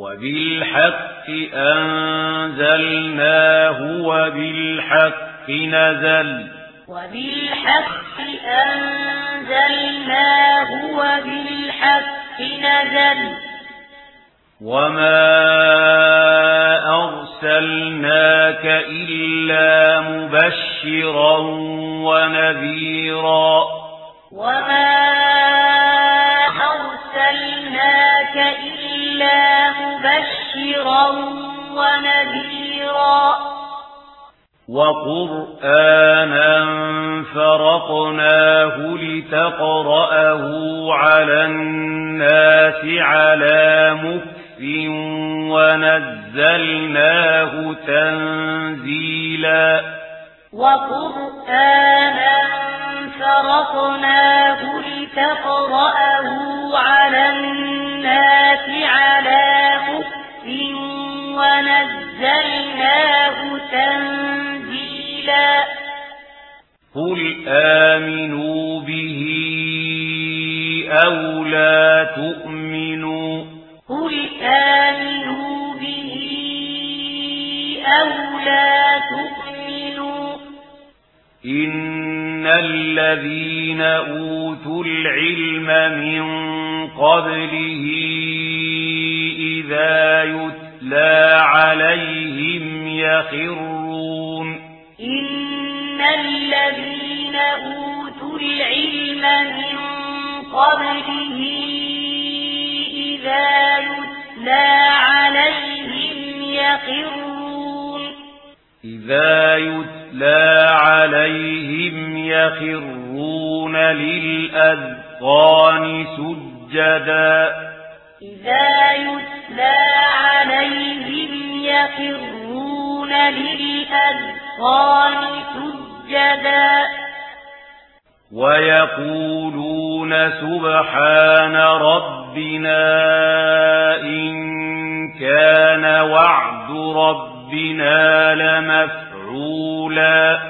وبالحق أنزلناه وبالحق نزل وبالحق أنزلناه وبالحق نزل وما أرسلناك إلا مبشرا ونذيرا وما أرسلناك إلا مبشرا ونذيرا. وقرآنا فرقناه لتقرأه على الناس على مكف ونزلناه تنزيلا. وقرآنا فرقناه لتقرأه على الناس الظلمات على مخف ونزلناه تنزيلا. قل آمنوا به أو لا تؤمنوا. قل آمنوا به أو لا تؤمنوا. إن إن الذين أوتوا العلم من قبله إذا يتلى عليهم يخرون إن الذين أوتوا العلم من قبله إذا يتلى عليهم يخرون إذا يتلى عليهم يخرون للأذقان سجدا إذا يتلى عليهم يخرون للأذقان سجدا ويقولون سبحان ربنا إن كان وعد ربنا لمفعولا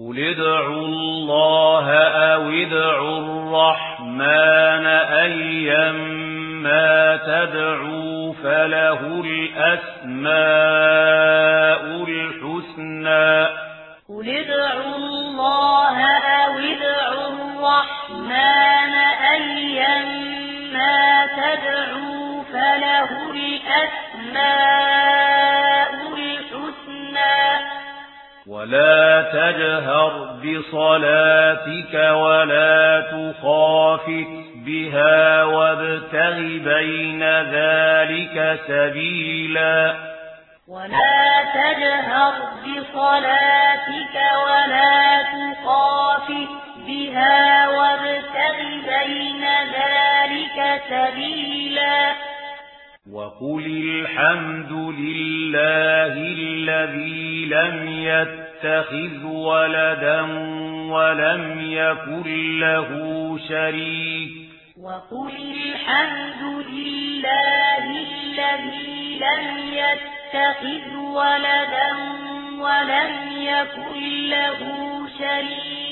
قل ادعوا الله أو ادعوا الرحمن أيما تدعوا فله الأسماء الحسنى. قل ادعوا الله أو ادعوا الرحمن أيما تدعوا فله الأسماء ولا تجهر بصلاتك ولا تخافت بها وابتغ بين ذلك سبيلا ولا تجهر بصلاتك ولا تخافت بها وابتغ بين ذلك سبيلا وَقُلِ الْحَمْدُ لِلَّهِ الَّذِي لَمْ يَتَّخِذْ وَلَدًا وَلَمْ يَكُنْ لَهُ شَرِيكٌ وَقُلِ الْحَمْدُ لِلَّهِ الَّذِي لَمْ يَتَّخِذْ وَلَدًا وَلَمْ يَكُنْ لَهُ شَرِيكٌ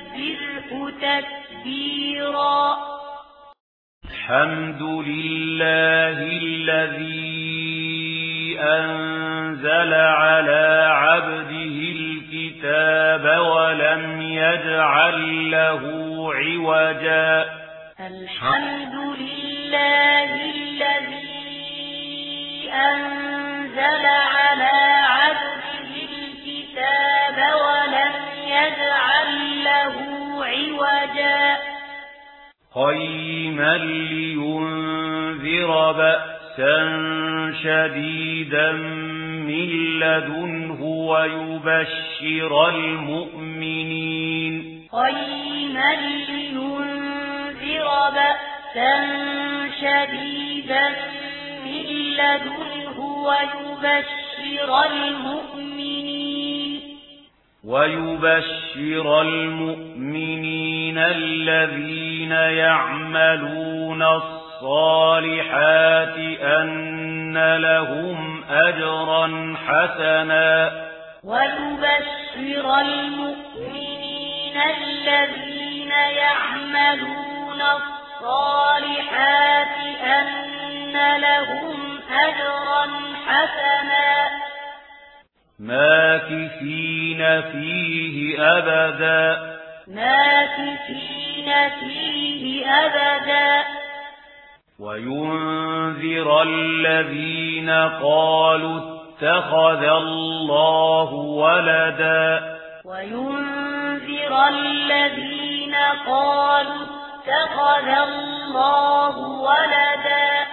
وَكَبِّرْهُ تَكْبِيرًا الحمد لله الذي أنزل على عبده الكتاب ولم يجعل له عوجا. الحمد لله الذي أنزل على عبده الكتاب ولم يجعل قيما لينذر بأسا شديدا من لدنه ويبشر المؤمنين قيما لينذر بأسا شديدا من لدنه ويبشر المؤمنين ويبشر المؤمنين الذين يعملون الصالحات أن لهم أجرا حسنا ويبشر المؤمنين الذين يعملون الصالحات أن لهم أجرا حسنا ماكثين فيه أبدا. ماكثين فيه أبدا. وينذر الذين قالوا اتخذ الله ولدا. وينذر الذين قالوا اتخذ الله ولدا.